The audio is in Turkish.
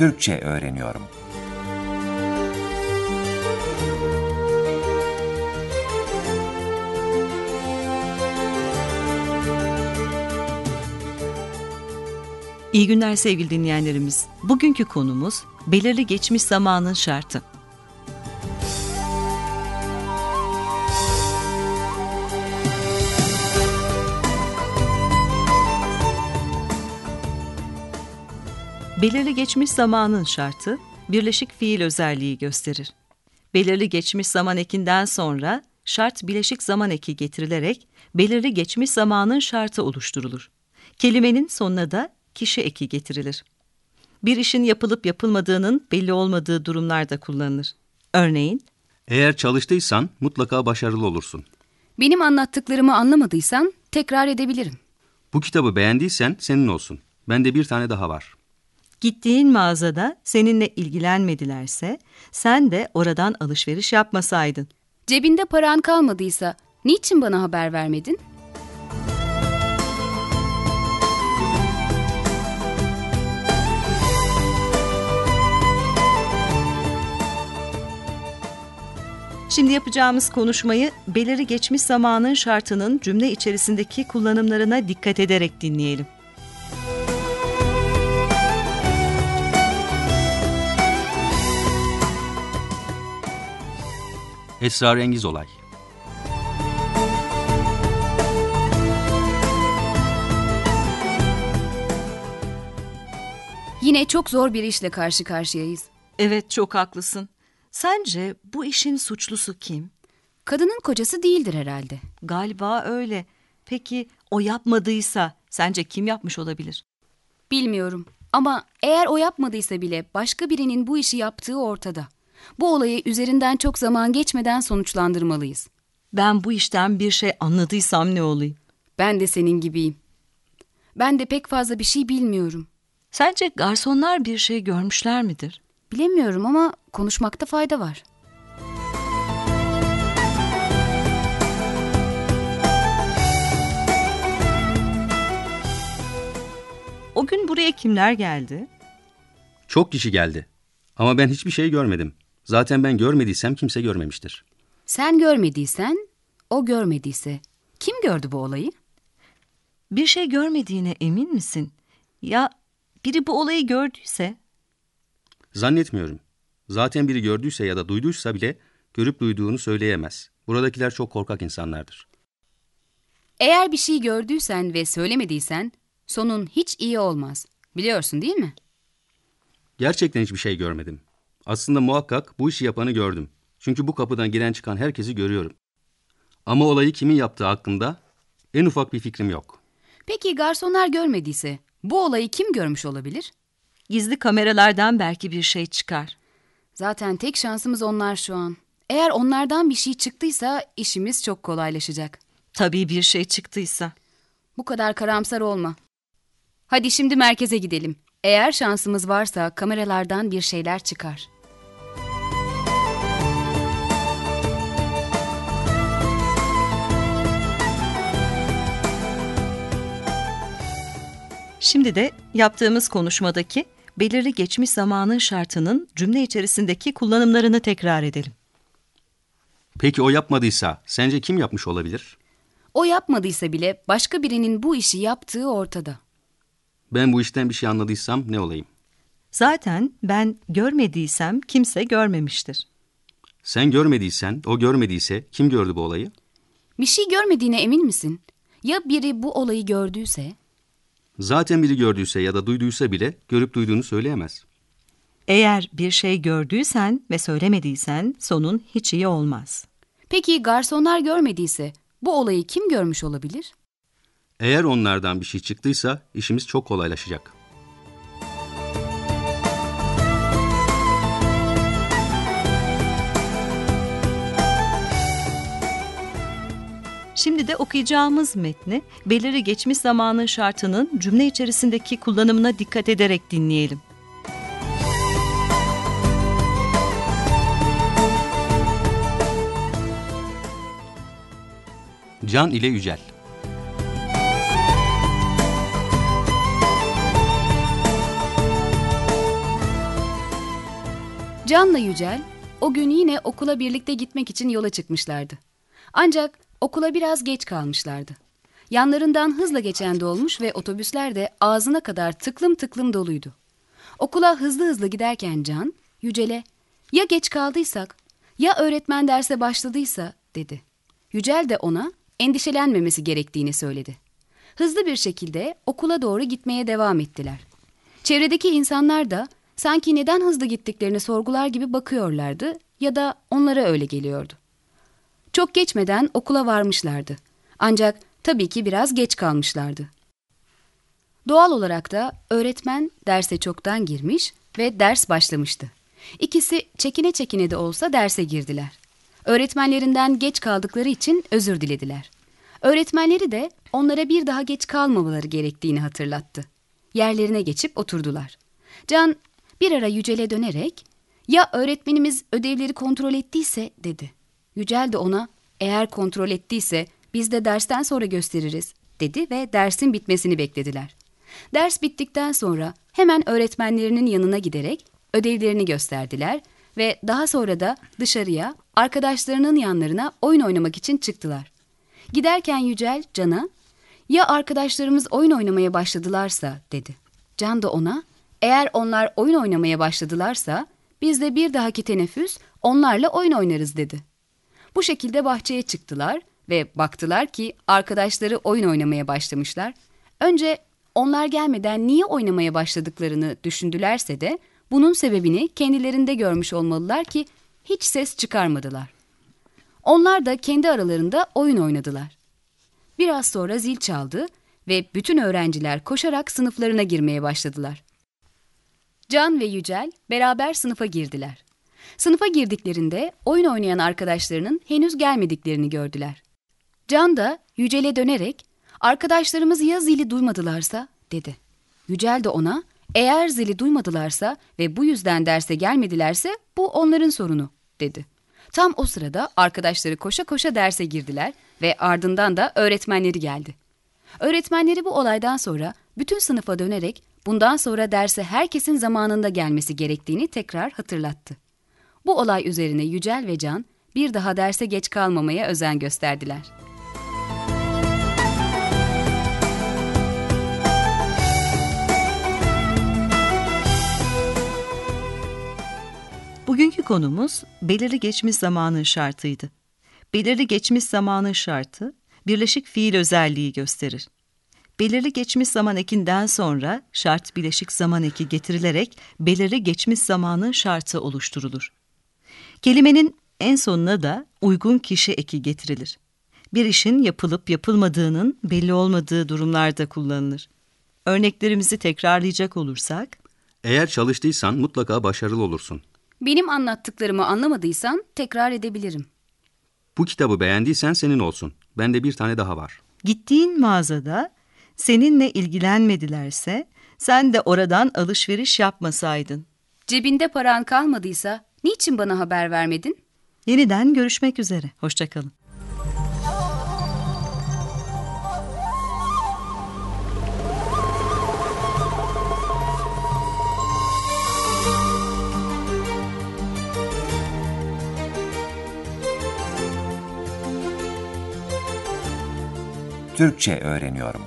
Türkçe öğreniyorum. İyi günler sevgili dinleyenlerimiz. Bugünkü konumuz belirli geçmiş zamanın şartı. Belirli geçmiş zamanın şartı birleşik fiil özelliği gösterir. Belirli geçmiş zaman ekinden sonra şart bileşik zaman eki getirilerek belirli geçmiş zamanın şartı oluşturulur. Kelimenin sonuna da kişi eki getirilir. Bir işin yapılıp yapılmadığının belli olmadığı durumlarda kullanılır. Örneğin, Eğer çalıştıysan mutlaka başarılı olursun. Benim anlattıklarımı anlamadıysan tekrar edebilirim. Bu kitabı beğendiysen senin olsun. Bende bir tane daha var. Gittiğin mağazada seninle ilgilenmedilerse sen de oradan alışveriş yapmasaydın. Cebinde paran kalmadıysa niçin bana haber vermedin? Şimdi yapacağımız konuşmayı belirli geçmiş zamanın şartının cümle içerisindeki kullanımlarına dikkat ederek dinleyelim. Esrarengiz olay. Yine çok zor bir işle karşı karşıyayız. Evet çok haklısın. Sence bu işin suçlusu kim? Kadının kocası değildir herhalde. Galiba öyle. Peki o yapmadıysa sence kim yapmış olabilir? Bilmiyorum ama eğer o yapmadıysa bile başka birinin bu işi yaptığı ortada. Bu olayı üzerinden çok zaman geçmeden sonuçlandırmalıyız. Ben bu işten bir şey anladıysam ne olayım? Ben de senin gibiyim. Ben de pek fazla bir şey bilmiyorum. Sence garsonlar bir şey görmüşler midir? Bilemiyorum ama konuşmakta fayda var. O gün buraya kimler geldi? Çok kişi geldi. Ama ben hiçbir şey görmedim. Zaten ben görmediysem kimse görmemiştir. Sen görmediysen, o görmediyse kim gördü bu olayı? Bir şey görmediğine emin misin? Ya biri bu olayı gördüyse? Zannetmiyorum. Zaten biri gördüyse ya da duyduysa bile görüp duyduğunu söyleyemez. Buradakiler çok korkak insanlardır. Eğer bir şey gördüysen ve söylemediysen sonun hiç iyi olmaz. Biliyorsun değil mi? Gerçekten hiçbir şey görmedim. Aslında muhakkak bu işi yapanı gördüm. Çünkü bu kapıdan giren çıkan herkesi görüyorum. Ama olayı kimin yaptığı hakkında en ufak bir fikrim yok. Peki garsonlar görmediyse bu olayı kim görmüş olabilir? Gizli kameralardan belki bir şey çıkar. Zaten tek şansımız onlar şu an. Eğer onlardan bir şey çıktıysa işimiz çok kolaylaşacak. Tabii bir şey çıktıysa. Bu kadar karamsar olma. Hadi şimdi merkeze gidelim. Eğer şansımız varsa kameralardan bir şeyler çıkar. Şimdi de yaptığımız konuşmadaki belirli geçmiş zamanın şartının cümle içerisindeki kullanımlarını tekrar edelim. Peki o yapmadıysa sence kim yapmış olabilir? O yapmadıysa bile başka birinin bu işi yaptığı ortada. Ben bu işten bir şey anladıysam ne olayım? Zaten ben görmediysem kimse görmemiştir. Sen görmediysen, o görmediyse kim gördü bu olayı? Bir şey görmediğine emin misin? Ya biri bu olayı gördüyse? Zaten biri gördüyse ya da duyduysa bile görüp duyduğunu söyleyemez. Eğer bir şey gördüysen ve söylemediysen sonun hiç iyi olmaz. Peki garsonlar görmediyse bu olayı kim görmüş olabilir? Eğer onlardan bir şey çıktıysa işimiz çok kolaylaşacak. Şimdi de okuyacağımız metni belirli geçmiş zamanın şartının cümle içerisindeki kullanımına dikkat ederek dinleyelim. Can ile Yücel. Can'la Yücel o gün yine okula birlikte gitmek için yola çıkmışlardı. Ancak okula biraz geç kalmışlardı. Yanlarından hızla geçen dolmuş ve otobüsler de ağzına kadar tıklım tıklım doluydu. Okula hızlı hızlı giderken Can, Yücel'e ya geç kaldıysak, ya öğretmen derse başladıysa dedi. Yücel de ona endişelenmemesi gerektiğini söyledi. Hızlı bir şekilde okula doğru gitmeye devam ettiler. Çevredeki insanlar da sanki neden hızlı gittiklerini sorgular gibi bakıyorlardı ya da onlara öyle geliyordu. Çok geçmeden okula varmışlardı. Ancak tabii ki biraz geç kalmışlardı. Doğal olarak da öğretmen derse çoktan girmiş ve ders başlamıştı. İkisi çekine çekine de olsa derse girdiler. Öğretmenlerinden geç kaldıkları için özür dilediler. Öğretmenleri de onlara bir daha geç kalmamaları gerektiğini hatırlattı. Yerlerine geçip oturdular. Can bir ara Yücel'e dönerek ya öğretmenimiz ödevleri kontrol ettiyse dedi. Yücel de ona eğer kontrol ettiyse biz de dersten sonra gösteririz dedi ve dersin bitmesini beklediler. Ders bittikten sonra hemen öğretmenlerinin yanına giderek ödevlerini gösterdiler ve daha sonra da dışarıya arkadaşlarının yanlarına oyun oynamak için çıktılar. Giderken Yücel Can'a ya arkadaşlarımız oyun oynamaya başladılarsa dedi. Can da ona eğer onlar oyun oynamaya başladılarsa biz de bir dahaki teneffüs onlarla oyun oynarız dedi. Bu şekilde bahçeye çıktılar ve baktılar ki arkadaşları oyun oynamaya başlamışlar. Önce onlar gelmeden niye oynamaya başladıklarını düşündülerse de bunun sebebini kendilerinde görmüş olmalılar ki hiç ses çıkarmadılar. Onlar da kendi aralarında oyun oynadılar. Biraz sonra zil çaldı ve bütün öğrenciler koşarak sınıflarına girmeye başladılar. Can ve Yücel beraber sınıfa girdiler. Sınıfa girdiklerinde oyun oynayan arkadaşlarının henüz gelmediklerini gördüler. Can da Yücel'e dönerek arkadaşlarımız ya zili duymadılarsa dedi. Yücel de ona eğer zili duymadılarsa ve bu yüzden derse gelmedilerse bu onların sorunu dedi. Tam o sırada arkadaşları koşa koşa derse girdiler ve ardından da öğretmenleri geldi. Öğretmenleri bu olaydan sonra bütün sınıfa dönerek bundan sonra derse herkesin zamanında gelmesi gerektiğini tekrar hatırlattı. Bu olay üzerine Yücel ve Can bir daha derse geç kalmamaya özen gösterdiler. Bugünkü konumuz belirli geçmiş zamanın şartıydı. Belirli geçmiş zamanın şartı, birleşik fiil özelliği gösterir. Belirli geçmiş zaman ekinden sonra şart bileşik zaman eki getirilerek belirli geçmiş zamanın şartı oluşturulur. Kelimenin en sonuna da uygun kişi eki getirilir. Bir işin yapılıp yapılmadığının belli olmadığı durumlarda kullanılır. Örneklerimizi tekrarlayacak olursak, Eğer çalıştıysan mutlaka başarılı olursun. Benim anlattıklarımı anlamadıysan tekrar edebilirim. Bu kitabı beğendiysen senin olsun. Bende bir tane daha var. gittiğin mağazada seninle ilgilenmedilerse sen de oradan alışveriş yapmasaydın. Cebinde paran kalmadıysa niçin bana haber vermedin? Yeniden görüşmek üzere. Hoşçakalın. Türkçe öğreniyorum.